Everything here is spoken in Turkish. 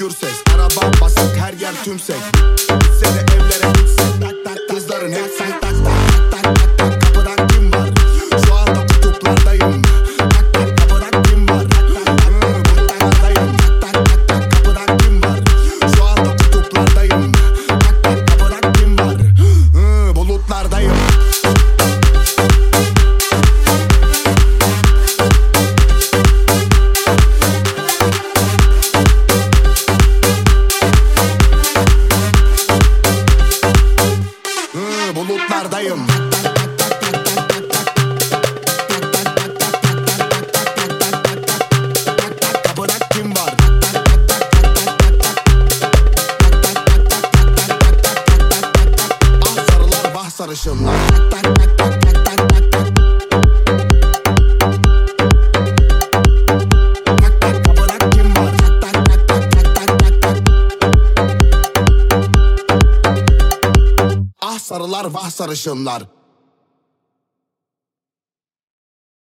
özgür ses Araba basık her yer tümsek. Gitse de evlere gitsen tak tak Kızların hep tak yollardayım sarışınlar. Sarılar vah sarışınlar